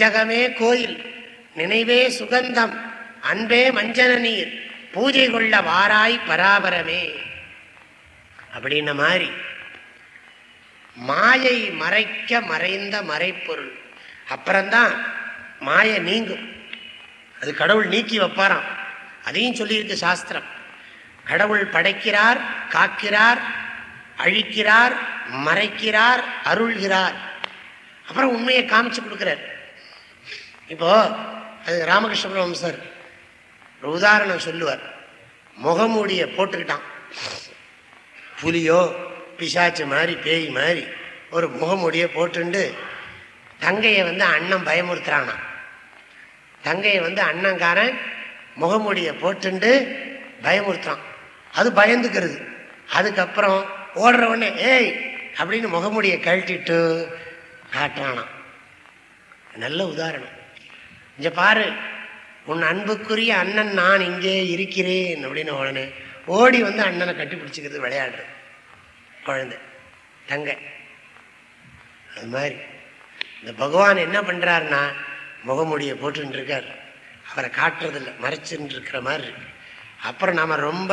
ஜகமே கோயில் நினைவே சுகந்தம் அன்பே மஞ்சன நீர் பூஜை கொள்ள வாராய் பராபரமே. அப்படின்ன மாதிரி மாயை மறைக்க மறைந்த மறைப்பொருள். அப்புறம்தான் மாயை நீங்கும். அது கடவுள் நீக்கி வைப்பாராம். அதையும் சொல்லியிருக்கு சாஸ்திரம். கடவுள் படைக்கிறார் காக்கிறார் அழிக்கிறார் மறைக்கிறார் அருள்கிறார். அப்புறம் உண்மையை காமிச்சு கொடுக்கிறார். இப்போ அது ராமகிருஷ்ண பரமஹம்சர் ஒரு உதாரணம் சொல்லுவார். முகமூடிய போட்டுக்கிட்டான். புலியோ பிசாச்சு மாதிரி பேய் மாதிரி ஒரு முகமூடிய போட்டுண்டு தங்கையை வந்து அண்ணன் பயமுறுத்துறானான் தங்கையை வந்து அண்ணங்காரன் முகமூடிய போட்டுண்டு பயமுறுத்துறான். அது பயந்துக்கிறது. அதுக்கப்புறம் ஓடுற உடனே ஏய் அப்படின்னு முகமூடியை கழட்டிட்டு காட்டுறானாம். நல்ல உதாரணம். இங்க பாரு உன் அன்புக்குரிய அண்ணன் நான் இங்கே இருக்கிறேன் அப்படின்னு உடனே ஓடி வந்து அண்ணனை கட்டி பிடிச்சிக்கிறது விளையாடுறது குழந்தை தங்க. அது மாதிரி இந்த பகவான் என்ன பண்ணுறாருன்னா முகமுடியை போட்டுன்னு இருக்கார் அவரை காட்டுறதில்ல மறைச்சுன்னு இருக்கிற மாதிரி இருக்கு. அப்புறம் நாம் ரொம்ப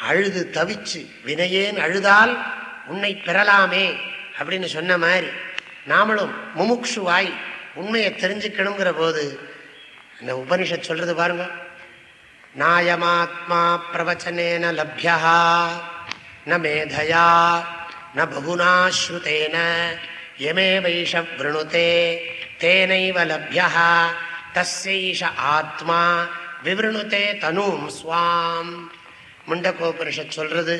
அழுது தவிச்சு வினையேன் அழுதால் உன்னை பெறலாமே அப்படின்னு சொன்ன மாதிரி நாமளும் முமுக்ஷுவாய் உண்மையை தெரிஞ்சுக்கணுங்கிற போது இந்த உபனிஷத் சொல்றது பாருங்க. நாயமாத்மா பிரவச்சனேன லப்யா ந மேதையா ந பகுனா ஸ்ருதேன யமே வைஷ விருணுதே தேனைவ லப்யா தஸ்யைஷ ஆத்மா விவருணுதே தனும் சுவாம் முண்டகோபனிஷத் சொல்றது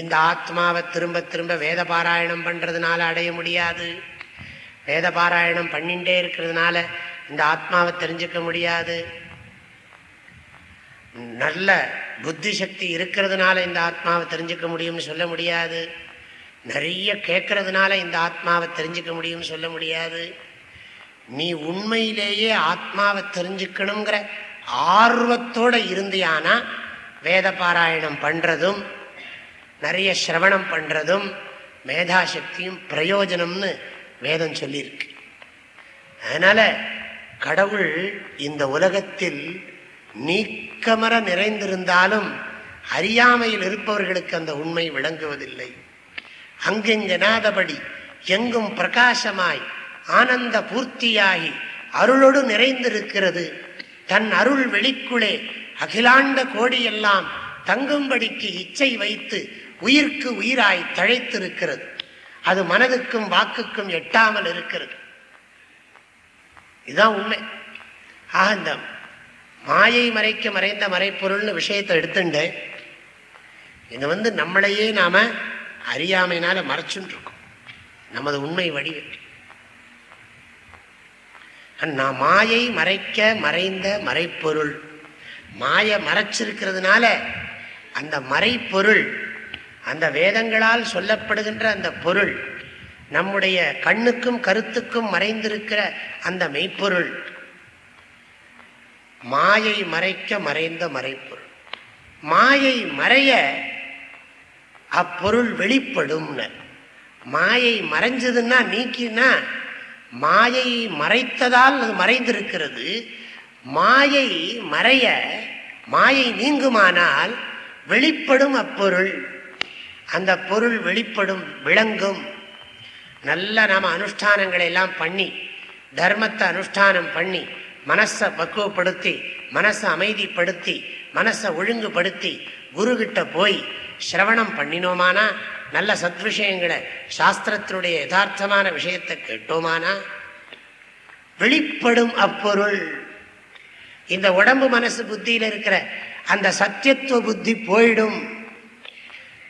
இந்த ஆத்மாவை திரும்ப திரும்ப வேத பாராயணம் பண்றதுனால அடைய முடியாது. வேத பாராயணம் பண்ணிட்டே இருக்கிறதுனால இந்த ஆத்மாவை தெரிஞ்சுக்க முடியாது. நல்ல புத்தி சக்தி இருக்கிறதுனால இந்த ஆத்மாவை தெரிஞ்சுக்க முடியும்னு சொல்ல முடியாது. நிறைய கேட்கறதுனால இந்த ஆத்மாவை தெரிஞ்சுக்க முடியும்னு சொல்ல முடியாது. நீ உண்மையிலேயே ஆத்மாவை தெரிஞ்சுக்கணுங்கிற ஆர்வத்தோட இருந்தியானா வேத பாராயணம் பண்ணுறதும் நிறைய சிரவணம் பண்ணுறதும் மேதாசக்தியும் பிரயோஜனம்னு வேதம் சொல்லியிருக்கு. அதனால் கடவுள் இந்த உலகத்தில் நீக்கமர நிறைந்திருந்தாலும் அறியாமையில் இருப்பவர்களுக்கு அந்த உண்மை விளங்குவதில்லை. அங்கெங்கெனாதபடி எங்கும் பிரகாசமாய் ஆனந்த பூர்த்தியாகி அருளோடு நிறைந்திருக்கிறது. தன் அருள் வெளிக்குளே அகிலாண்ட கோடியெல்லாம் தங்கும்படிக்கு இச்சை வைத்து உயிர்க்கு உயிராய் தழைத்திருக்கிறது. அது மனதுக்கும் வாக்குக்கும் எட்டாமல் இருக்கிறது. இதுதான் உண்மை. ஆக இந்த மாயை மறைக்க மறைந்த மறைப்பொருள்னு விஷயத்தை எடுத்துட்டு இது வந்து நம்மளையே நாம அறியாமையினால மறைச்சுட்டு இருக்கோம் நமது உண்மை வடிவு நான் மாயை மறைக்க மறைந்த மறைப்பொருள். மாய மறைச்சிருக்கிறதுனால அந்த மறைப்பொருள் அந்த வேதங்களால் சொல்லப்படுகின்ற அந்த பொருள் நம்முடைய கண்ணுக்கும் கருத்துக்கும் மறைந்திருக்கிற அந்த மெய்ப்பொருள். மாயை மறைக்க மறைந்த மறைப்பொருள். மாயை மறைய அப்பொருள் வெளிப்படும் மாயை மறைஞ்சதுன்னா நீக்கினா மாயை மறைத்ததால் அது மறைந்திருக்கிறது. மாயை மறைய மாயை நீங்குமானால் வெளிப்படும் அப்பொருள். அந்த பொருள் வெளிப்படும் விளங்கும். நல்ல நாம அனுஷ்டானங்களை எல்லாம் பண்ணி தர்மத்தை அனுஷ்டானம் பண்ணி மனசை பக்குவப்படுத்தி மனசை அமைதிப்படுத்தி மனசை ஒழுங்குபடுத்தி குருகிட்ட போய் சிரவணம் பண்ணினோமானா நல்ல சத் விஷயங்களை சாஸ்திரத்தினுடைய யதார்த்தமான விஷயத்தை கேட்டோமானா? வெளிப்படும் அப்பொருள். இந்த உடம்பு மனசு புத்தியில் இருக்கிற அந்த சத்தியத்துவ புத்தி போயிடும்.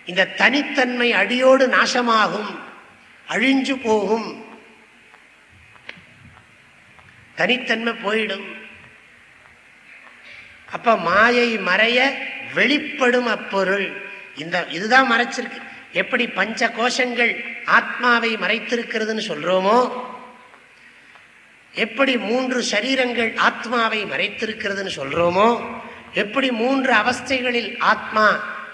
இந்த தனித்தன்மை அடியோடு நாசமாகும். அழிஞ்சு போகும். தனித்தன்மை போயிடும். அப்ப மாயை மறைய வெளிப்படும் அப்பொருள். இந்த இதுதான் மறைச்சிருக்கு. எப்படி பஞ்ச கோஷங்கள் ஆத்மாவை மறைத்திருக்கிறதுன்னு சொல்றோமோ எப்படி மூன்று சரீரங்கள் ஆத்மாவை மறைத்திருக்கிறதுன்னு சொல்றோமோ எப்படி மூன்று அவஸ்தைகளில் ஆத்மா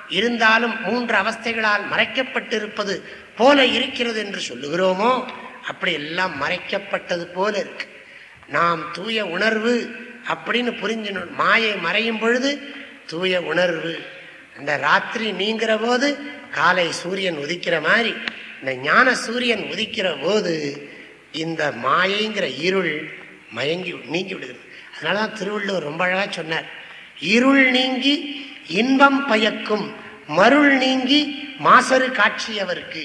இருந்தாலும் மூன்று அவஸ்தைகளால் மறைக்கப்பட்டிருப்பது போல இருக்கிறது என்று சொல்லுகிறோமோ அப்படி எல்லாம் மறைக்கப்பட்டது போல இருக்கு. நாம் தூய உணர்வு அப்படின்னு புரிஞ்சணும் மாயை மறையும் பொழுது தூய உணர்வு. அந்த ராத்திரி நீங்கிற போது காலை சூரியன் உதிக்கிற மாதிரி இந்த ஞான சூரியன் உதிக்கிற போது இந்த மாயைங்கிற இருள் மயங்கி நீங்கி விடுகிறது. அதனால தான் திருவள்ளுவர் ரொம்ப அழகாக சொன்னார். இருள் நீங்கி இன்பம் பயக்கும் மருள் நீங்கி மாசரு காட்சி அவருக்கு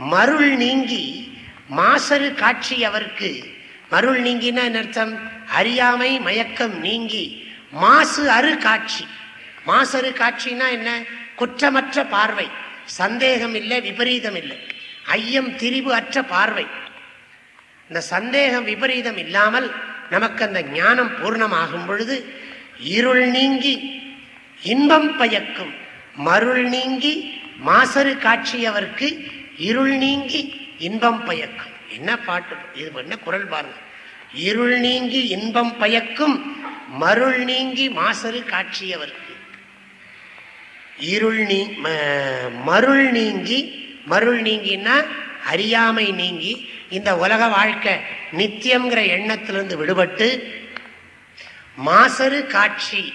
மருள் நீங்கி மாசரு காட்சி அவருக்கு. மருள் நீங்கினா அர்த்தம்? அறியாமை மயக்கம் நீங்கி மாசு அரு காட்சி. மாசரு காட்சினா என்ன? குற்றமற்ற பார்வை. சந்தேகம் இல்லை விபரீதம் இல்லை. ஐயம் திரிவு அற்ற பார்வை. இந்த சந்தேகம் விபரீதம் இல்லாமல் நமக்கு அந்த ஞானம் பூர்ணமாகும் பொழுது இருள் நீங்கி இன்பம் பயக்கும். மருள் நீங்கி மாசரு காட்சி அவருக்கு இருள் நீங்கி இன்பம் பயக்கும். என்ன பாட்டு? இது என்ன குரல் பாருங்க. இருள் நீங்கி இன்பம் பயக்கும் மருள் நீங்கி மாசரு காட்சியவர்க்கு. இருள் நீ மருள் நீங்கி மருள் நீங்கினா அறியாமை நீங்கி இந்த உலக வாழ்க்கை நித்தியம்ங்கிற எண்ணத்திலிருந்து விடுபட்டு மாசரு காட்சி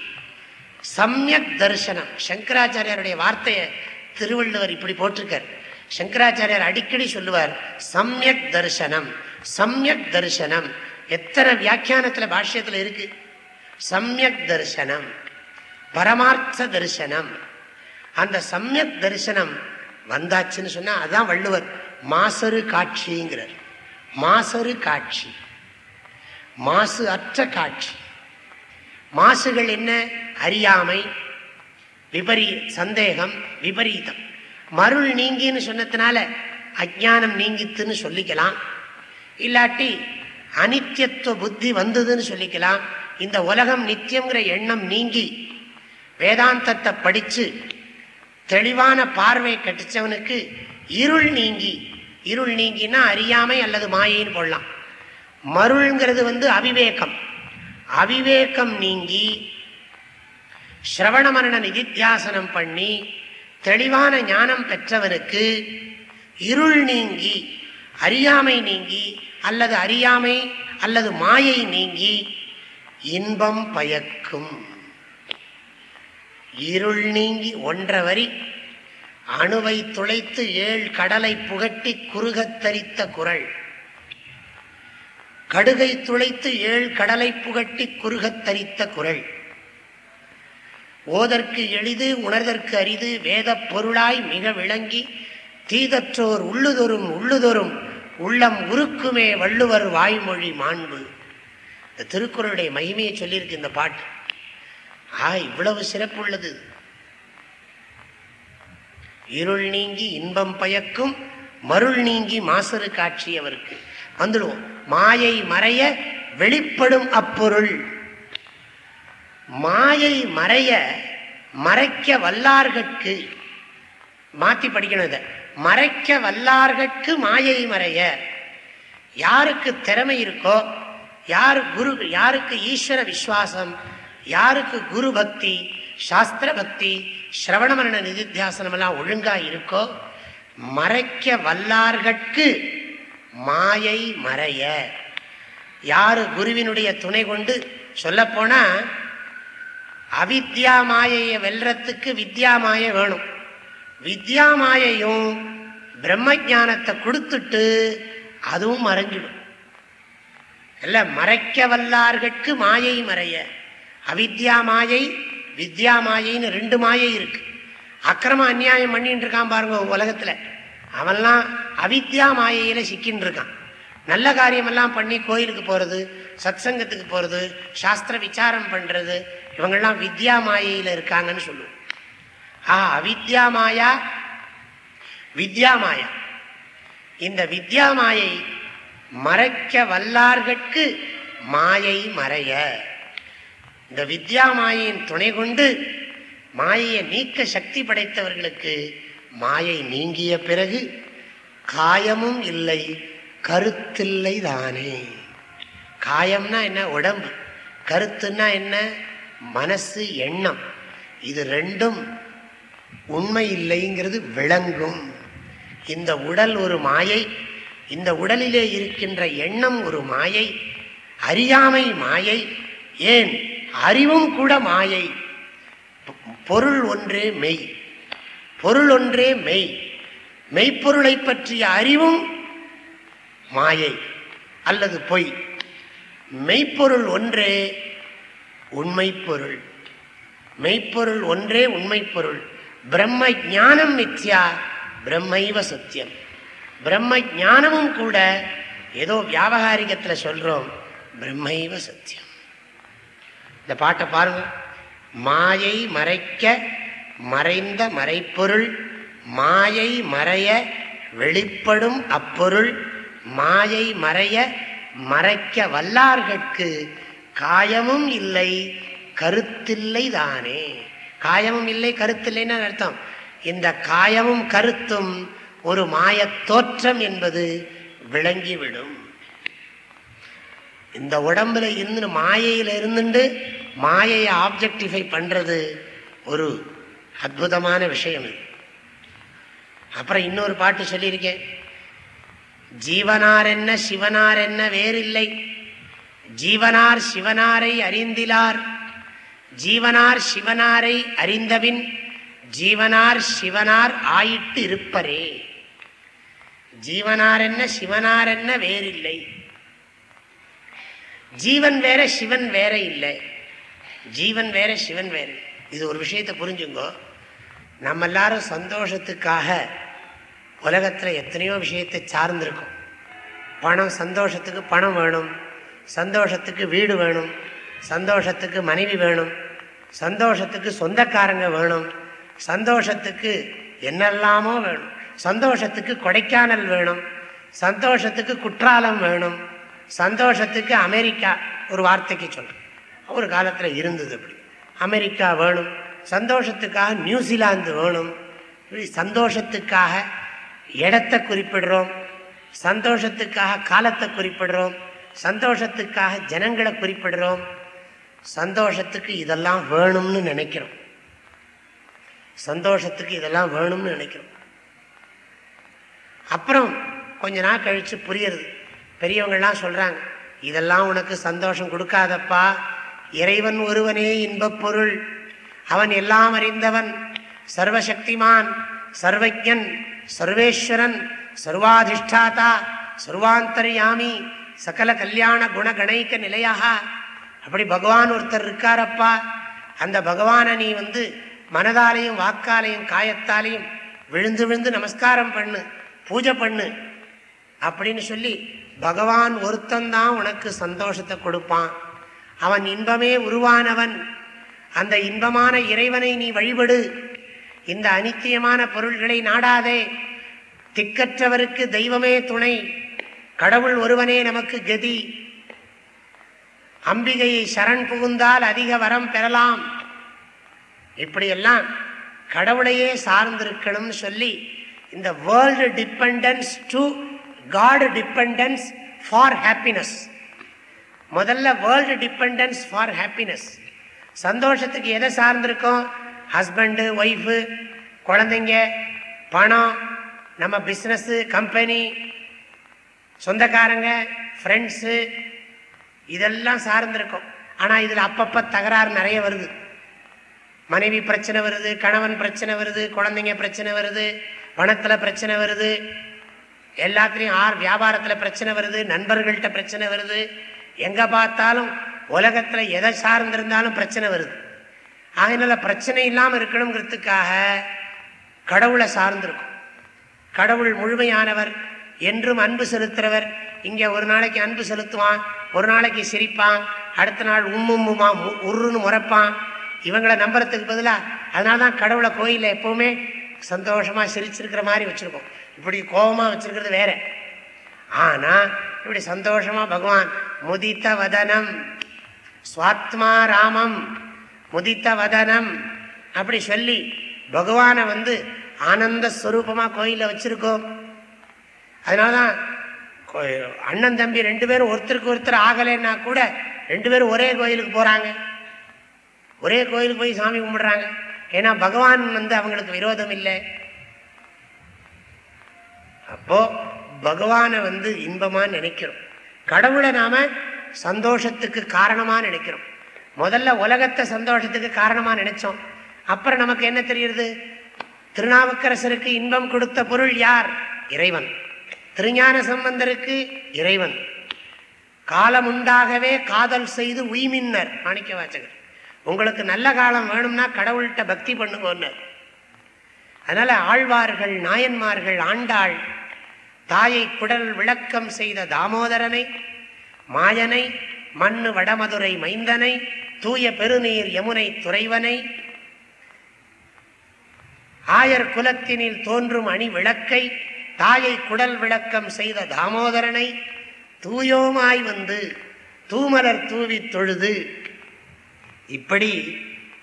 சமயக் தரிசனம். சங்கராச்சாரியாருடைய வார்த்தையை திருவள்ளுவர் இப்படி போட்டிருக்கார். சங்கராச்சாரியார் அடிக்கடி சொல்லுவார் சமயக் தரிசனம் சமயக் தரிசனம். எத்தனை வியாக்கியானத்துல பாஷ்யத்துல இருக்கு? சமயக் தரிசனம் பரமார்த்த தரிசனம். அந்த சமயக் தரிசனம் வந்தாச்சுன்னு சொன்னா அதான் வள்ளுவர் மாசரு காட்சிங்கிறார். மாசரு காட்சி மாசு அற்ற காட்சி. மாசுகள் என்ன? அறியாமை விபரீ சந்தேகம் விபரீதம். மருள் நீங்கின்னு சொன்னதுனால அஜானம் நீங்கித்துன்னு சொல்லிக்கலாம். இல்லாட்டி அனித்தியத்துவ புத்தி வந்ததுன்னு சொல்லிக்கலாம். இந்த உலகம் நித்தியங்கிற எண்ணம் நீங்கி வேதாந்தத்தை படித்து தெளிவான பார்வை கட்டிச்சவனுக்கு இருள் நீங்கி இருள் நீங்கினா அறியாமை அல்லது மாயின்னு போடலாம். மருள்ங்கிறது வந்து அவிவேகம். அவிவேகம் நீங்கி ஸ்ரவண மரண நிதித்தியாசனம் பண்ணி தெளிவான ஞானம் பெற்றவனுக்கு இருள் நீங்கி அறியாமை நீங்கி அல்லது அறியாமை அல்லது மாயை நீங்கி இன்பம் பயக்கும். இருள் நீங்கி ஒன்ற வரி அணுவை துளைத்து ஏழு கடலை புகட்டி குறுகத் தரித்த குரல். கடுகை துளைத்து ஏழு கடலை புகட்டி குறுகத் தரித்த குரல். ஓதற்கு எளிது உணர்தற்கு அரிது வேத பொருளாய் மிக விளங்கி தீதற்றோர் உள்ளுதொரும் உள்ளுதொரும் உள்ளம் உருக்குமே வள்ளுவர் வாய்மொழி மாண்பு. இந்த திருக்குறளுடைய மகிமையை சொல்லியிருக்கு இந்த பாட்டு. ஆ இவ்வளவு சிறப்பு உள்ளது இருள் நீங்கி இன்பம் பயக்கும் மருள் நீங்கி மாசரு காட்சி அவருக்கு வந்துடுவோம். மாயை மறைய வெளிப்படும் அப்பொருள். மாயை மறைய மறைக்க வல்லார்கட்கு மாத்தி படிக்கணும் இதை. மறைக்க வல்லார்கட்கு மாயை மறைய. யாருக்கு திறமை இருக்கோ யாரு குரு யாருக்கு ஈஸ்வர விஸ்வாசம் யாருக்கு குரு பக்தி சாஸ்திர பக்தி ஸ்ரவண மரண நிதித்தியாசனம் எல்லாம் ஒழுங்கா இருக்கோ மறைக்க வல்லார்கட்கு மாயை மறைய. யாரு குருவினுடைய துணை கொண்டு சொல்ல போனா அவித்யா மாயையை வெல்றத்துக்கு வித்யா மாயை வேணும். வித்யா மாயையும் பிரம்ம ஜானத்தை கொடுத்துட்டு அதுவும் மறைஞ்சிடும் இல்ல மறைக்க வல்லார்கட்கு மாயை மறைய. அவித்யா மாயை வித்யா மாயைன்னு ரெண்டு மாயை இருக்கு. அக்கிரம அநியாயம் பண்ணிட்டு இருக்கான் பாருங்க உலகத்துல. அவன்லாம் அவித்யா மாயையில சிக்கின்னு இருக்கான் நல்ல காரியமெல்லாம் பண்ணி கோயிலுக்கு போறது சத்சங்கத்துக்கு போறது சாஸ்திர விசாரம் பண்றது இவங்கெல்லாம் வித்யா மாயையில இருக்காங்கன்னு சொல்லுவோம். ஆ அவித்யா மாயா வித்யா மாயா இந்த வித்யா மாயை மறைக்க வல்லார்கட்கு மாயை மறைய. இந்த வித்யா மாயையின் துணை கொண்டு மாயையை நீக்க சக்தி படைத்தவர்களுக்கு மாயை நீங்கிய பிறகு காயமும் இல்லை கருத்தில்லை தானே காயம்னா என்ன? உடம்பு. கருத்துன்னா என்ன? மனசு எண்ணம். இது ரெண்டும் உண்மை இல்லைங்கிறது விளங்கும். இந்த உடல் ஒரு மாயை இந்த உடலிலே இருக்கின்ற எண்ணம் ஒரு மாயை அறியாமை மாயை ஏன்? அறிவும் கூட மாயை. பொருள் ஒன்றே மெய். பொருள் ஒன்றே மெய். மெய்ப்பொருளை பற்றிய அறிவும் மாயை அல்லது பொய். மெய்ப்பொருள் ஒன்றே உண்மை பொருள் மெய்ப்பொருள் ஒன்றே உண்மை பொருள் பிரம்ம ஞானம் மித்யா பிரம்மைவ சத்தியம். பிரம்ம ஞானமும் கூட ஏதோ வியாபகாரிகத்தில் சொல்றோம் பிரம்மைவ சத்தியம். இந்த பாட்டை பாருங்க. மாயை மறைக்க மறைந்த மறைப்பொருள் மாயை மறைய வெளிப்படும் அப்பொருள் மாயை மறைய மறைக்க வல்லார்கட்கு காயமும் இல்லை கருத்தில்லை தானே. காயமும் இல்லை கருத்தில்லைன்னு அர்த்தம். இந்த காயமும் கருத்தும் ஒரு மாய தோற்றம் என்பது விளங்கிவிடும். இந்த உடம்புல இருந்து மாயையில இருந்துட்டு மாயையை ஆப்ஜெக்டிஃபை பண்றது ஒரு அற்புதமான விஷயம் இது. அப்புறம் இன்னொரு பாட்டு சொல்லியிருக்கேன். ஜீவனார் என்ன சிவனார் என்ன வேறில்லை. ஜீவனார் சிவனாரை அறிந்திலார். ஜீவனார் சிவனாரை அறிந்தபின் ஜீவனார் சிவனார் ஆயிட்டு இருப்பரே ஜீவனார் என்ன சிவனார் என்ன வேறில்லை. ஜீவன் வேற சிவன் வேற இல்லை. ஜீவன் வேற சிவன் வேற இது ஒரு விஷயத்தை புரிஞ்சுங்கோ. நம்ம எல்லாரும் சந்தோஷத்துக்காக உலகத்தில் எத்தனையோ விஷயத்தை சார்ந்திருக்கும். பணம் சந்தோஷத்துக்கு பணம் வேணும். சந்தோஷத்துக்கு வீடு வேணும் சந்தோஷத்துக்கு மனைவி வேணும் சந்தோஷத்துக்கு சொந்தக்காரங்க வேணும் சந்தோஷத்துக்கு என்னெல்லாமோ வேணும் சந்தோஷத்துக்கு கொடைக்கானல் வேணும் சந்தோஷத்துக்கு குற்றாலம் வேணும் சந்தோஷத்துக்கு அமெரிக்கா ஒரு வார்த்தைக்கு சொல்கிறேன் ஒரு காலத்தில் இருந்தது அப்படி அமெரிக்கா வேணும் சந்தோஷத்துக்காக நியூசிலாந்து வேணும் இப்படி சந்தோஷத்துக்காக இடத்தை குறிப்பிடுறோம் சந்தோஷத்துக்காக காலத்தை குறிப்பிடுறோம் சந்தோஷத்துக்காக ஜனங்களை குறிப்பிடுறோம். சந்தோஷத்துக்கு இதெல்லாம் வேணும்னு நினைக்கிறோம். சந்தோஷத்துக்கு இதெல்லாம் வேணும்னு நினைக்கிறோம். அப்புறம் கொஞ்ச நாள் கழிச்சு புரியுறது. பெரியவங்கள்லாம் சொல்றாங்க இதெல்லாம் உனக்கு சந்தோஷம் கொடுக்காதப்பா. இறைவன் ஒருவனே இன்பப் பொருள். அவன் எல்லாம் அறிந்தவன். சர்வசக்திமான் சர்வஜன் சர்வேஸ்வரன் சர்வாதிஷ்டாதா சர்வாந்தர்யாமி சகல கல்யாண குணகணைக்க நிலையாக. அப்படி பகவான் ஒருத்தர் இருக்காரப்பா. அந்த பகவானை நீ வந்து மனதாலையும் வாக்காலையும் காயத்தாலையும் விழுந்து விழுந்து நமஸ்காரம் பண்ணு பூஜை பண்ணு அப்படின்னு சொல்லி பகவான் ஒருத்தந்தான் உனக்கு சந்தோஷத்தை கொடுப்பான். அவன் இன்பமே உருவானவன். அந்த இன்பமான இறைவனை நீ வழிபடு. இந்த அனித்தியமான பொருள்களை நாடாதே. திக்கற்றவருக்கு தெய்வமே துணை. கடவுள் ஒருவனே நமக்கு கதி. அம்பிகையை சரண் புகுந்தால் அதிக வரம் பெறலாம். இப்படியெல்லாம் கடவுளையே சார்ந்திருக்கணும்னு சொல்லி இந்த world dependence to God dependence for happiness முதல்ல வேர்ல்டு டிபெண்டன்ஸ் ஃபார் ஹாப்பினஸ் சந்தோஷத்துக்கு எதை சார்ந்திருக்கோம்? ஹஸ்பண்டு ஒய்ஃபு குழந்தைங்க பணம் நம்ம பிஸ்னஸ்ஸு கம்பெனி சொந்தக்காரங்க ஃப்ரெண்ட்ஸு இதெல்லாம் சார்ந்திருக்கும். ஆனால் இதில் அப்பப்போ தகராறு நிறைய வருது. மனைவி பிரச்சனை வருது கணவன் பிரச்சனை வருது குழந்தைங்க பிரச்சனை வருது பணத்தில் பிரச்சனை வருது எல்லாத்துலேயும் ஆர் வியாபாரத்தில் பிரச்சனை வருது நண்பர்கள்ட்ட பிரச்சனை வருது. எங்கே பார்த்தாலும் உலகத்தில் எதை சார்ந்திருந்தாலும் பிரச்சனை வருது. அதனால் பிரச்சனை இல்லாமல் இருக்கணுங்கிறதுக்காக கடவுளை சார்ந்திருக்கும். கடவுள் முழுமையானவர் என்றும் அன்பு செலுத்துறவர். இங்கே ஒரு நாளைக்கு அன்பு செலுத்துவான் ஒரு நாளைக்கு சிரிப்பான் அடுத்த நாள் உம்மும்முமா உருன்னு முறைப்பான். இவங்களை நம்புறதுக்கு பதிலாக அதனால தான் கடவுளை கோயிலில் எப்போவுமே சந்தோஷமாக சிரிச்சிருக்கிற மாதிரி வச்சுருக்கோம். இப்படி கோபமாக வச்சுருக்கிறது வேற. ஆனால் இப்படி சந்தோஷமாக பகவான் முதித்த வதனம் சுவாத்மா ராமம் முதித்த வதனம் அப்படி சொல்லி பகவானை வந்து ஆனந்த ஸ்வரூபமாக கோயிலில் வச்சுருக்கோம். அதனால தான் அண்ணன் தம்பி ரெண்டு பேரும் ஒருத்தருக்கு ஒருத்தர் ஆகலைன்னா கூட ரெண்டு பேரும் ஒரே கோயிலுக்கு போகிறாங்க ஒரே கோயிலுக்கு போய் சாமி கும்பிடுறாங்க. ஏன்னா பகவான் வந்து அவங்களுக்கு விரோதம் இல்லை. அப்போ பகவானை வந்து இன்பமா நினைக்கிறோம். கடவுளை நாம சந்தோஷத்துக்கு காரணமாக நினைக்கிறோம். முதல்ல உலகத்தை சந்தோஷத்துக்கு காரணமாக நினைச்சோம். அப்புறம் நமக்கு என்ன தெரியுது? திருநாவுக்கரசருக்கு இன்பம் கொடுத்த பொருள் யார்? இறைவன். திருஞான சம்பந்தருக்கு இறைவன். காலம் உண்டாகவே காதல் செய்து உய்மின்னர் மாணிக்க வாச்சகர் உங்களுக்கு நல்ல காலம் வேணும்னா கடவுள்கிட்ட பக்தி பண்ணுங்க அதனால ஆழ்வார்கள் நாயன்மார்கள் ஆண்டாள் தாயை குடல் விளக்கம் செய்த தாமோதரனை மாயனை மண்ணு வடமதுரை மைந்தனை தூய பெருநீர் யமுனை துறைவனை ஆயர் குலத்தினில் தோன்றும் அணி விளக்கை தாயை குடல் விளக்கம் செய்த தாமோதரனை தூயோமாய் வந்து தூமலர் தூவி தொழுது. இப்படி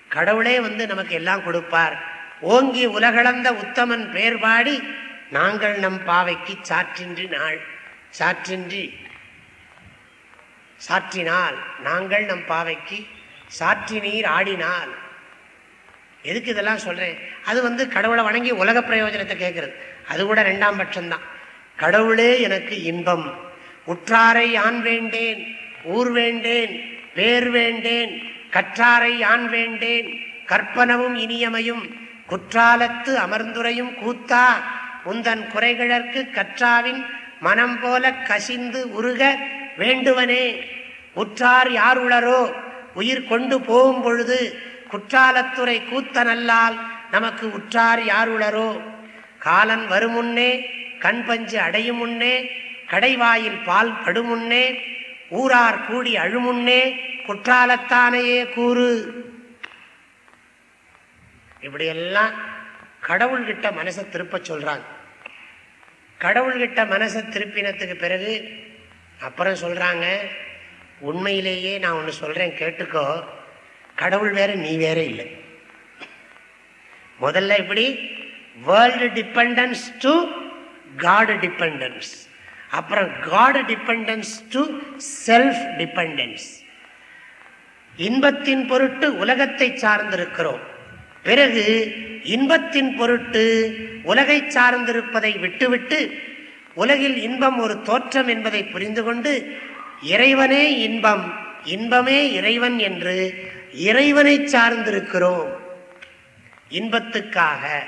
கடவுளே வந்து நமக்கு எல்லாம் கொடுப்பார். ஓங்கி உலகளந்த உத்தமன் பேர் பாடி நாங்கள் நம் பாவைக்கு சாற்றின்றி நாள் சாற்றின்றி சாற்றினால் நாங்கள் நம் பாவைக்கு சாற்றி நீர் ஆடினால். எதுக்கு இதெல்லாம் சொல்றேன்? அது வந்து கடவுளை வணங்கி உலக பிரயோஜனத்தை கேட்கறது. அது கூட ரெண்டாம் பட்சம்தான். கடவுளே எனக்கு இன்பம். உற்றாரை ஆண் வேண்டேன்? ஊர் வேண்டேன்? பேர் வேண்டேன்? கற்றாரை ஆண் வேண்டேன்? கற்பனவும் இனியமையும். குற்றாலத்து அமர்ந்துரையும் கூத்தா. உந்தன் குறைகிழற்கு கற்றாவின் மனம் போல கசிந்து உருக வேண்டுவனே. உற்றார் யார் உளரோ உயிர் கொண்டு போகும் பொழுது குற்றாலத்துறை கூத்தனல்லால் நமக்கு உற்றார் யார் உளரோ காலன் வருமுன்னே கண் பஞ்சு அடையும் முன்னே கடைவாயில் பால் படுமுன்னே ஊரார் கூடி அழுமுன்னே குற்றாலத்தானையே கூறு. இப்படியெல்லாம் கடவுள்கிட்ட மனசை திருப்ப சொல்றாங்க. கடவுள்கிட்ட மனசை திருப்பினத்துக்கு பிறகு அப்புறம் சொல்றாங்க உண்மையிலேயே நான் ஒன்று சொல்றேன் கேட்டுக்கோ. கடவுள் வேற நீ வேற இல்லை. முதல்ல இப்படி world dependence to God dependence அப்புறம் God dependence to self dependence இன்பத்தின் பொருட்டு உலகத்தை சார்ந்திருக்கிறோம். பிறகு இன்பத்தின் பொருட்டு உலகை சார்ந்திருப்பதை விட்டுவிட்டு உலகில் இன்பம் ஒரு தோற்றம் என்பதை புரிந்து கொண்டு இறைவனே இன்பம் இன்பமே இறைவன் என்று இறைவனை சார்ந்திருக்கிறோம். இன்பத்துக்காக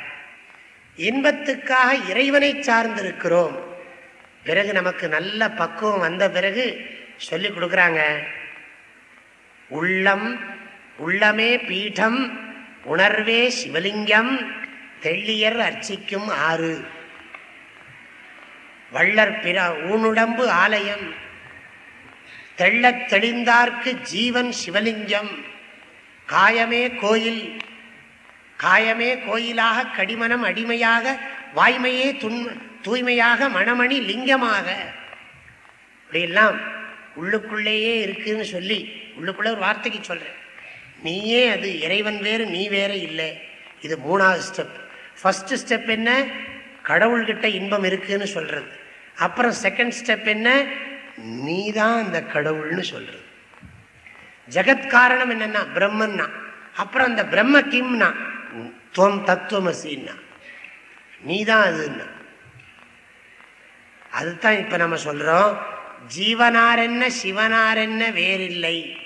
இன்பத்துக்காக இறைவனை சார்ந்திருக்கிறோம். பிறகு நமக்கு நல்ல பக்குவம் வந்த பிறகு சொல்லி கொடுக்குறாங்க. உள்ளம் உள்ளமே பீடம் உணர்வே சிவலிங்கம் தெள்ளியர் அர்ச்சிக்கும் ஆறு. வள்ளற் பிற ஊனுடம்பு ஆலயம் தெள்ளத் தெளிந்தார்க்கு ஜீவன் சிவலிங்கம் காயமே கோயில் காயமே கோயிலாக கடிமனம் அடிமையாக வாய்மையே துன் தூய்மையாக மணமணி லிங்கமாக. இப்படியெல்லாம் உள்ளுக்குள்ளேயே இருக்குன்னு சொல்லி உள்ளுக்குள்ள ஒரு வார்த்தைக்கு சொல்றேன். நீயே அது இறைவன் வேறு நீ வேற இல்லை. இது மூணாவது ஸ்டெப் ஃபர்ஸ்ட் ஸ்டெப் என்ன? கடவுள்கிட்ட இன்பம் இருக்குன்னு சொல்றது. அப்புறம் செகண்ட் ஸ்டெப் என்ன? நீ தான் அந்த கடவுள்னு சொல்றது. ஜெகத் காரணம் என்னன்னா பிரம்மன்னா. அப்புறம் அந்த பிரம்ம கிம்னா. துவம் தத்துவமசின்னா நீ தான் அதுன்னா. அதுதான் இப்ப நம்ம சொல்றோம். ஜீவனார் என்ன சிவனார் என்ன வேறில்லை.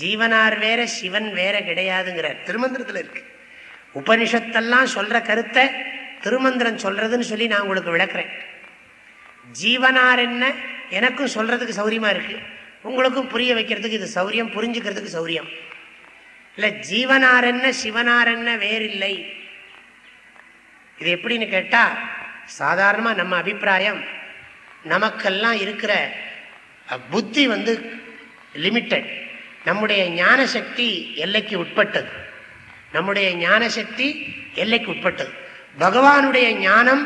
ஜீவனார் வேற சிவன் வேற கிடையாதுங்கிறார். திருமந்திரத்தில் இருக்கு. உபனிஷத்தெல்லாம் சொல்ற கருத்தை திருமந்திரம் சொல்றதுன்னு சொல்லி நான் உங்களுக்கு விளக்குறேன். ஜீவனார் என்ன எனக்கும் சொல்றதுக்கு சௌரியமா இருக்கு. உங்களுக்கும் புரிய வைக்கிறதுக்கு இது சௌரியம் புரிஞ்சுக்கிறதுக்கு சௌரியம். இல்லை ஜீவனார் என்ன சிவனார் என்ன வேறில்லை. இது எப்படின்னு கேட்டா சாதாரணமா நம்ம அபிப்பிராயம் நமக்கெல்லாம் இருக்கிற புத்தி வந்து லிமிட்டட் நம்முடைய ஞான சக்தி எல்லைக்கு உட்பட்டது. நம்முடைய ஞான சக்தி எல்லைக்கு உட்பட்டது. பகவானுடைய ஞானம்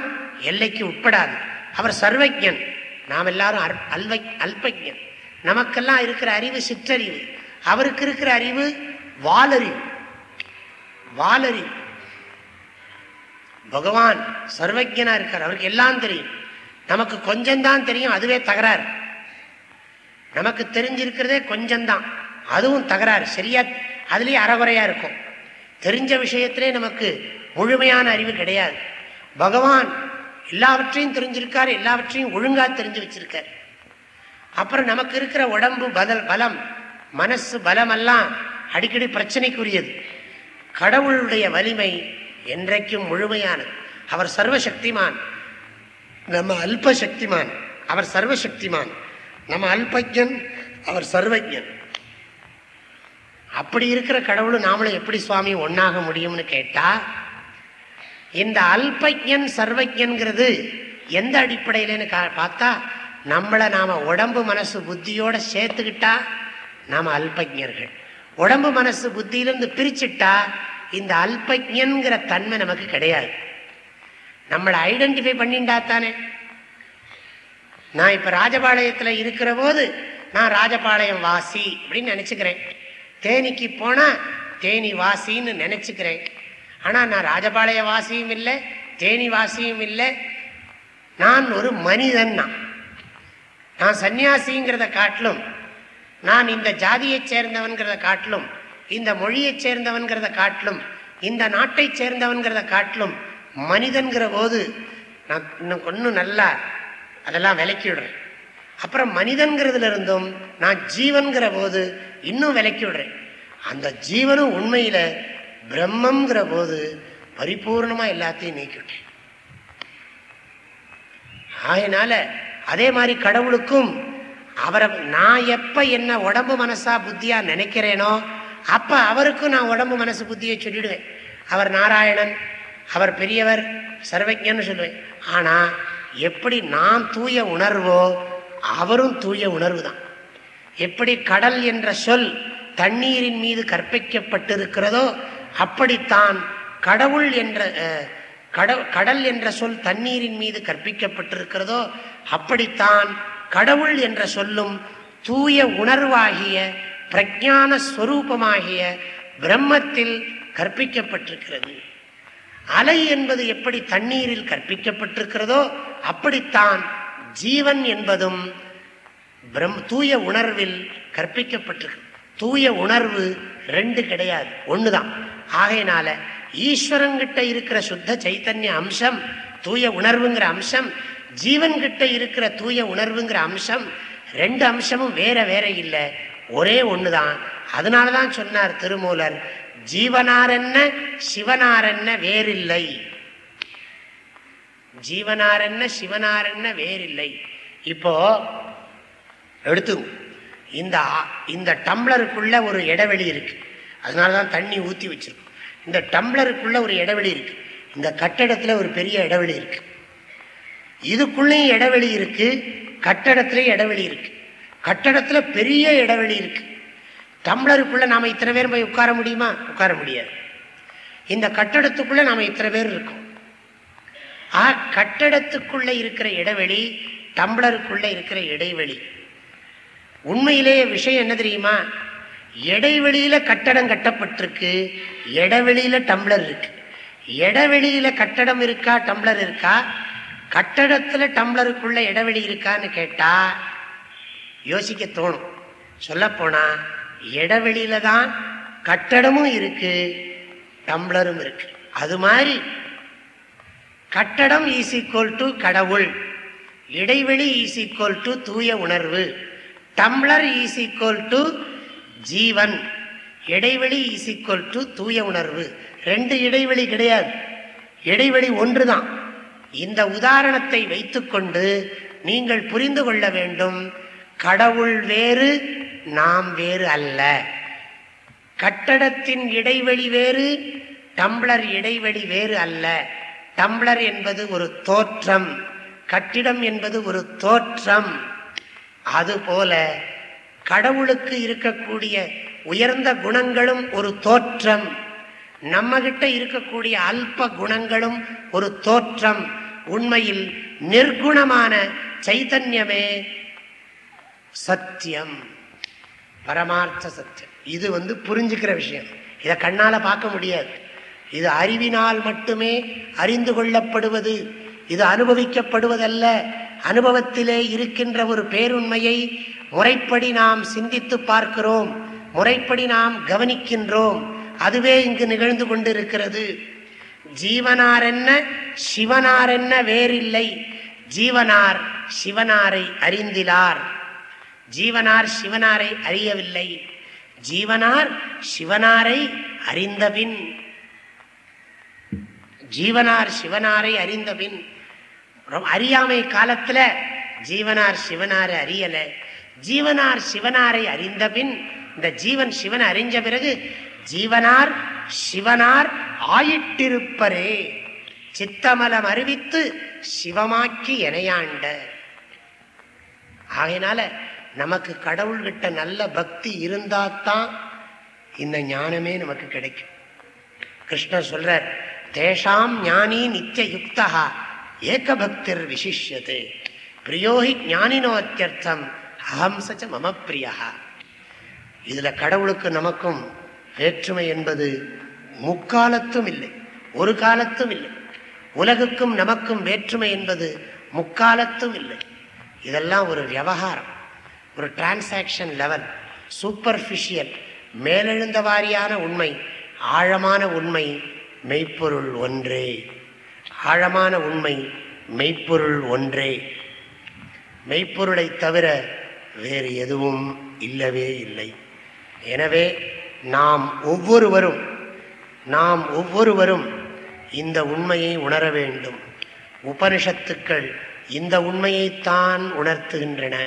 எல்லைக்கு உட்படாது. அவர் சர்வஜன் நாம் எல்லாரும் அல்வை அல்பஜன் நமக்கெல்லாம் இருக்கிற அறிவு சிற்றறிவு. அவருக்கு இருக்கிற அறிவு வாலறிவு வாலரி பகவான் சர்வஜனா இருக்கார். அவருக்கு எல்லாம் தெரியும். நமக்கு கொஞ்சம்தான் தெரியும் அதுவே தகராறு. நமக்கு தெரிஞ்சிருக்கிறதே கொஞ்சம்தான். அதுவும் தகராறு. சரியா? அதுலேயே அறகுறையா இருக்கும். தெரிஞ்ச விஷயத்திலே நமக்கு முழுமையான அறிவு கிடையாது. பகவான் எல்லாவற்றையும் தெரிஞ்சிருக்கார் எல்லாவற்றையும் ஒழுங்கா தெரிஞ்சு வச்சிருக்கார். அப்புறம் நமக்கு இருக்கிற உடம்பு பதல் பலம் மனசு பலமெல்லாம் அடிக்கடி பிரச்சனைக்குரியது. கடவுளுடைய வலிமை என்றைக்கும் முழுமையானது. அவர் சர்வசக்திமான். நம்ம அல்பசக்திமான். அவர் சர்வசக்திமான். நம்ம அல்பஜன் அவர் சர்வஜன் அப்படி இருக்கிற கடவுளும் நாமளும் எப்படி சுவாமி ஒன்னாக முடியும்னு கேட்டா இந்த அல்பஜன் சர்வஜன்கிறது எந்த அடிப்படையிலன்னு பார்த்தா நம்மளை நாம உடம்பு மனசு புத்தியோட சேர்த்துக்கிட்டா நாம அல்பஜர்கள் உடம்பு மனசு புத்தியிலிருந்து பிரிச்சுட்டா இந்த அல்பஜன்கிற தன்மை நமக்கு கிடையாது. நம்மளை ஐடென்டிஃபை பண்ணிண்டா தானே. நான் இப்ப ராஜபாளையத்தில் இருக்கிற போது நான் ராஜபாளையம் வாசி அப்படின்னு நினைச்சுக்கிறேன். தேனிக்கு போனா தேனி வாசின்னு நினைச்சுக்கிறேன். ஆனா நான் ராஜபாளைய வாசியும் இல்லை தேனி வாசியும் இல்லை. நான் ஒரு மனிதன் நான். நான் சன்னியாசிங்கிறத காட்டிலும் நான் இந்த ஜாதியை சேர்ந்தவன்கிறத காட்டிலும் இந்த மொழியை சேர்ந்தவன்கிறத காட்டிலும் இந்த நாட்டை சேர்ந்தவன்கிறத காட்டிலும் மனிதன்கிற போது நான் இன்னும் ஒன்றும் நல்லா அதெல்லாம் விலக்கி விடுறேன். அப்புறம் மனிதன்கிறதுல இருந்தும் நான் ஜீவன்கிற போது இன்னும் விலக்கி விடுறேன். அந்த ஜீவனும் உண்மையில பிரம்மங்கிற போது பரிபூர்ணமா எல்லாத்தையும் நீக்கிவிட்டேன் ஆகையினால அதே மாதிரி கடவுளுக்கும் அவரை நான் எப்போ என்ன உடம்பு மனசா புத்தியா நினைக்கிறேனோ அப்போ அவருக்கும் நான் உடம்பு மனசு புத்தியை சொல்லிடுவேன். அவர் நாராயணன் அவர் பெரியவர் சர்வஜன்னு சொல்லுவேன். ஆனால் எப்படி நான் தூய உணர்வோ அவரும் தூய உணர்வு தான் எப்படி கடல் என்ற சொல் தண்ணீரின் மீது கற்பிக்கப்பட்டிருக்கிறதோ அப்படித்தான் கடவுள் என்ற கடல் என்ற சொல் தண்ணீரின் மீது கற்பிக்கப்பட்டிருக்கிறதோ அப்படித்தான் கடவுள் என்ற சொல்லும் தூய உணர்வாகிய பிரஜான ஸ்வரூபமாகிய பிரம்மத்தில் கற்பிக்கப்பட்டிருக்கிறது. அலை என்பது எப்படி தண்ணீரில் கற்பிக்கப்பட்டிருக்கிறதோ அப்படித்தான் ஜீவன் என்பதும் பிரம் தூய உணர்வில் கற்பிக்கப்பட்டிருக்கு. தூய உணர்வு ரெண்டு கிடையாது ஒண்ணுதான். ஆகையினால ஈஸ்வரங்கிட்ட இருக்கிற சுத்த சைத்தன்ய அம்சம் தூய உணர்வுங்கிற அம்சம் ஜீவன் கிட்ட இருக்கிற தூய உணர்வுங்கிற அம்சம் ரெண்டு அம்சமும் வேற வேற இல்லை. ஒரே ஒண்ணுதான். அதனாலதான் சொன்னார் திருமூலர் ஜீவனார் என்ன சிவனார் என்ன வேறில்லை. ஜீவனார் என்ன சிவனார் என்ன வேறில்லை. இப்போ எடுத்து இந்த இந்த டம்ளருக்குள்ள ஒரு இடைவெளி இருக்கு. அதனாலதான் தண்ணி ஊத்தி வச்சிருக்கோம். இந்த டம்ளருக்குள்ள ஒரு இடைவெளி இருக்கு. இந்த கட்டடத்துல ஒரு பெரிய இடைவெளி இருக்கு. இதுக்குள்ளேயும் இடைவெளி இருக்கு கட்டடத்திலையும் இடைவெளி இருக்கு. கட்டடத்துல பெரிய இடைவெளி இருக்கு. டம்ளருக்குள்ள நாம இத்தனை பேர் போய் உட்கார முடியுமா? உட்கார முடியாது. இந்த கட்டடத்துக்குள்ள நாம இத்தனை பேர் இருக்கோம். ஆ கட்டடத்துக்குள்ள இருக்கிற இடைவெளி டம்ளருக்குள்ளே இருக்கிற இடைவெளி. உண்மையிலேயே விஷயம் என்ன தெரியுமா? இடைவெளியில கட்டடம் கட்டப்பட்டிருக்கு இடைவெளியில டம்ளர் இருக்கு. இடைவெளியில கட்டடம் இருக்கா டம்ளர் இருக்கா? கட்டடத்துல டம்ளருக்குள்ள இடைவெளி இருக்கான்னு கேட்டா யோசிக்க தோணும். சொல்ல போனா இடைவெளியில தான் கட்டடமும் இருக்கு டம்ளரும் இருக்கு. அது மாதிரி கட்டடம் ஈஸ் ஈக்குவல் டு கடவுள் இடைவெளி ஈஸ் ஈக்குவல் டு தூய உணர்வு டம்ளர் ஈஸ் ஈக்குவல் டு ஜீவன் இடைவெளி ஈஸ் ஈக்குவல் டு தூய உணர்வு. ரெண்டு இடைவெளி கிடையாது. இடைவெளி ஒன்று தான் இந்த உதாரணத்தை வைத்துக்கொண்டு நீங்கள் புரிந்து கொள்ள வேண்டும் கடவுள் வேறு நாம் வேறு அல்ல. கட்டடத்தின் இடைவெளி வேறு டம்ளர் இடைவெளி வேறு அல்ல. டம்ளர் என்பது ஒரு தோற்றம் கட்டிடம் என்பது ஒரு தோற்றம். அதுபோல கடவுளுக்கு இருக்கக்கூடிய உயர்ந்த குணங்களும் ஒரு தோற்றம். நம்ம கிட்ட இருக்கக்கூடிய அல்ப குணங்களும் ஒரு தோற்றம். உண்மையில் நிர்குணமான சைத்தன்யமே சத்தியம். பரமார்த்த சத்தியம். இது வந்து புரிஞ்சுக்கிற விஷயம். இதை கண்ணால பார்க்க முடியாது. இது அறிவினால் மட்டுமே அறிந்து கொள்ளப்படுவது. இது அனுபவிக்கப்படுவதல்ல. அனுபவத்திலே இருக்கின்ற ஒரு பேருண்மையை முறைப்படி நாம் சிந்தித்து பார்க்கிறோம். முறைப்படி நாம் கவனிக்கின்றோம். அதுவே இங்கு நிகழ்ந்து கொண்டிருக்கிறது. ஜீவனார் என்ன சிவனார் என்ன வேறில்லை. ஜீவனார் சிவனாரை அறிந்திலார். ஜீவனார் சிவனாரை அறியவில்லை. ஜீவனார் சிவனாரை அறிந்தபின். ஜீவனார் சிவனாரை அறிந்தபின். அறியாமை காலத்துல ஜீவனார் சிவனாரை அறியல. ஜீவனார் சிவனாரை அறிந்தபின் இந்த ஜீவன் சிவன் அறிஞ்ச பிறகு ஜீவனார் சிவனார் ஆயிட்டிருப்பரே. சித்தமலம் அறிவித்து சிவமாக்கி இணையாண்ட ஆகையினால நமக்கு கடவுள்கிட்ட நல்ல பக்தி இருந்தாத்தான் இந்த ஞானமே நமக்கு கிடைக்கும். கிருஷ்ணர் சொல்றார் தேஷாம் ஞானி நித்திய யுக்தா ஏக பக்திர் விசிஷ்யது. பிரியோஹி ஞானினோ அத்தியர்த்தம் அஹம்சச்ச மம பிரியா. இதுல கடவுளுக்கு நமக்கும் வேற்றுமை என்பது முக்காலத்தும் இல்லை ஒரு காலத்தும் இல்லை உலகுக்கும் நமக்கும் வேற்றுமை என்பது முக்காலத்தும் இல்லை இதெல்லாம் ஒரு விவகாரம். ஒரு டிரான்சாக்ஷன் லெவல் சூப்பர்ஃபிஷியல் மேலெழுந்த வாரியான உண்மை ஆழமான உண்மை மெய்ப்பொருள் ஒன்றே. ஆழமான உண்மை மெய்ப்பொருள் ஒன்றே. மெய்ப்பொருளை தவிர வேறு எதுவும் இல்லவே இல்லை. எனவே நாம் ஒவ்வொருவரும் நாம் ஒவ்வொருவரும் இந்த உண்மையை உணர வேண்டும். உபனிஷத்துக்கள் இந்த உண்மையைத்தான் உணர்த்துகின்றன.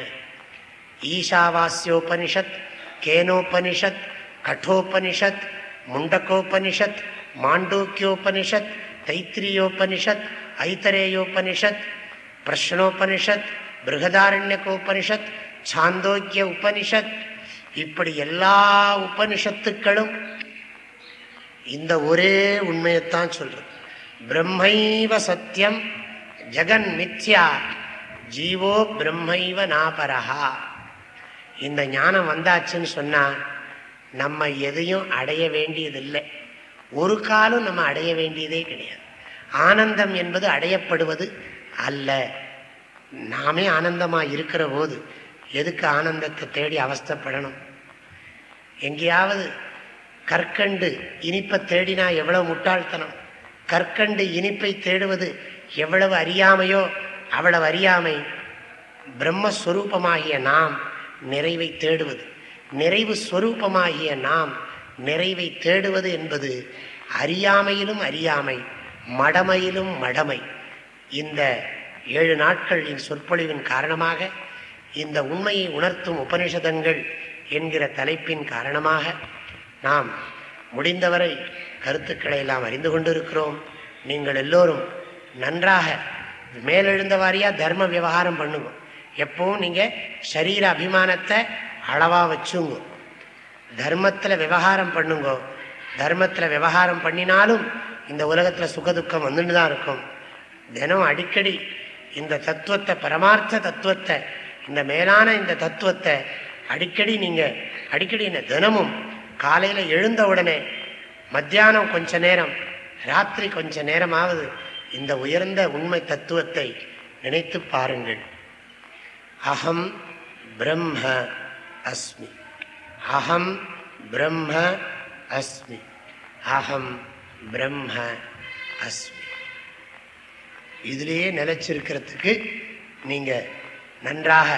ஈஷாவாஸ்யோபனிஷத் கேனோபனிஷத் கட்டோபனிஷத் முண்டக்கோபனிஷத் மாண்டூக்கியோபனிஷத் தைத்திரியோபனிஷத் ஐத்தரேயோபனிஷத் பிரஷ்னோபனிஷத் பிருகதாரண்யகோபனிஷத் சாந்தோக்கிய உபனிஷத். இப்படி எல்லா உபனிஷத்துக்களும் இந்த ஒரே உண்மையைத்தான் சொல்றது. பிரம்மைவ சத்தியம் ஜெகன் மித்யா ஜீவோ பிரம்மைவ நாபரஹா. இந்த ஞானம் வந்தாச்சுன்னு சொன்னா நம்ம எதையும் அடைய வேண்டியதில்லை. ஒரு காலம் நம்ம அடைய வேண்டியதே கிடையாது. ஆனந்தம் என்பது அடையப்படுவது அல்ல. நாமே ஆனந்தமா இருக்கிற போது எதுக்கு ஆனந்தத்தை தேடி அவஸ்தப்படணும்? எங்கேயாவது கற்கண்டு இனிப்பை தேடினா எவ்வளவு முட்டாள்தனம்? கற்கண்டு இனிப்பை தேடுவது எவ்வளவு அறியாமையோ அவ்வளவு அறியாமை பிரம்மஸ்வரூபமாகிய நாம் நிறைவை தேடுவது. நிறைவு ஸ்வரூபமாகிய நாம் நிறைவை தேடுவது என்பது அறியாமையிலும் அறியாமை மடமையிலும் மடமை. இந்த ஏழு நாட்களின் சொற்பொழிவின் காரணமாக இந்த உண்மையை உணர்த்தும் உபனிஷதங்கள் என்கிற தலைப்பின் காரணமாக நாம் முடிந்தவரை கருத்துக்களை எல்லாம் அறிந்து கொண்டிருக்கிறோம். நீங்கள் எல்லோரும் நன்றாக மேலெழுந்த வாரியாக தர்ம விவகாரம் பண்ணுங்க. எப்பவும் நீங்கள் சரீர அபிமானத்தை அளவாக வச்சுங்க. தர்மத்தில் விவகாரம் பண்ணுங்க. தர்மத்தில் விவகாரம் பண்ணினாலும் இந்த உலகத்தில் சுகதுக்கம் வந்துட்டு தான் இருக்கும். தினம் அடிக்கடி இந்த தத்துவத்தை பரமார்த்த தத்துவத்தை இந்த மேலான இந்த தத்துவத்தை அடிக்கடி நீங்கள் அடிக்கடி என்ன தினமும் காலையில் எழுந்த உடனே மத்தியானம் கொஞ்ச நேரம் ராத்திரி கொஞ்ச நேரமாவது இந்த உயர்ந்த உண்மை தத்துவத்தை நினைத்து பாருங்கள். அகம் பிரம்ம அஸ்மி. அகம் பிரம்ம அஸ்மி. அகம் பிரம்ம அஸ்மி. இதிலேயே நிலைச்சிருக்கிறதுக்கு நீங்கள் நன்றாக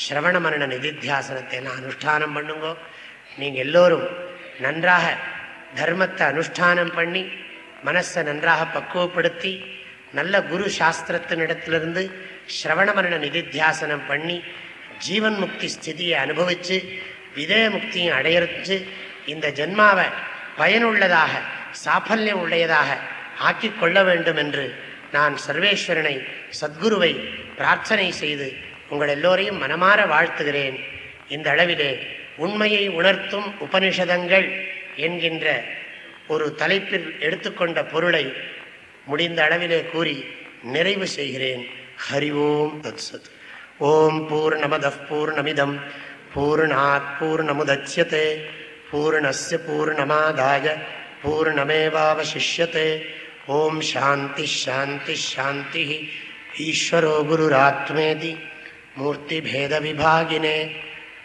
ஸ்ரவண மரண நிதித்தியாசனத்தை எல்லாம் அனுஷ்டானம் பண்ணுங்க. நீங்கள் எல்லோரும் நன்றாக தர்மத்தை அனுஷ்டானம் பண்ணி மனசை நன்றாக பக்குவப்படுத்தி நல்ல குரு சாஸ்திரத்தினிடத்திலிருந்து ஸ்ரவண மரண நிதித்தியாசனம் பண்ணி ஜீவன் முக்தி ஸ்திதியை அனுபவித்து விதய முக்தியும் அடையறிச்சு இந்த ஜென்மாவை பயனுள்ளதாக சாஃபல்யம் உடையதாக ஆக்கி கொள்ள வேண்டும் என்று நான் சர்வேஸ்வரனை சத்குருவை பிரார்த்தனை செய்து உங்கள் எல்லோரையும் மனமாற வாழ்த்துகிறேன். இந்த அளவிலே உண்மையை உணர்த்தும் உபனிஷதங்கள் என்கின்ற ஒரு தலைப்பில் எடுத்துக்கொண்ட பொருளை முடிந்த அளவிலே கூறி நிறைவு செய்கிறேன். ஹரி ஓம் தத்சத். ஓம் பூர்ணமத பூர்ணமிதம். பூர்ணாத் பூர்ணமுதட்சியதே பூர்ணஸ்ய பூர்ணமாதாய. பூர்ணமேவாவசிஷ்யத்தை ஓம் சாந்தி ஷாந்தி ஷாந்தி ஈஸ்வரோ குருராத்மேதி. மூர்த்திபேதவிபாகினே.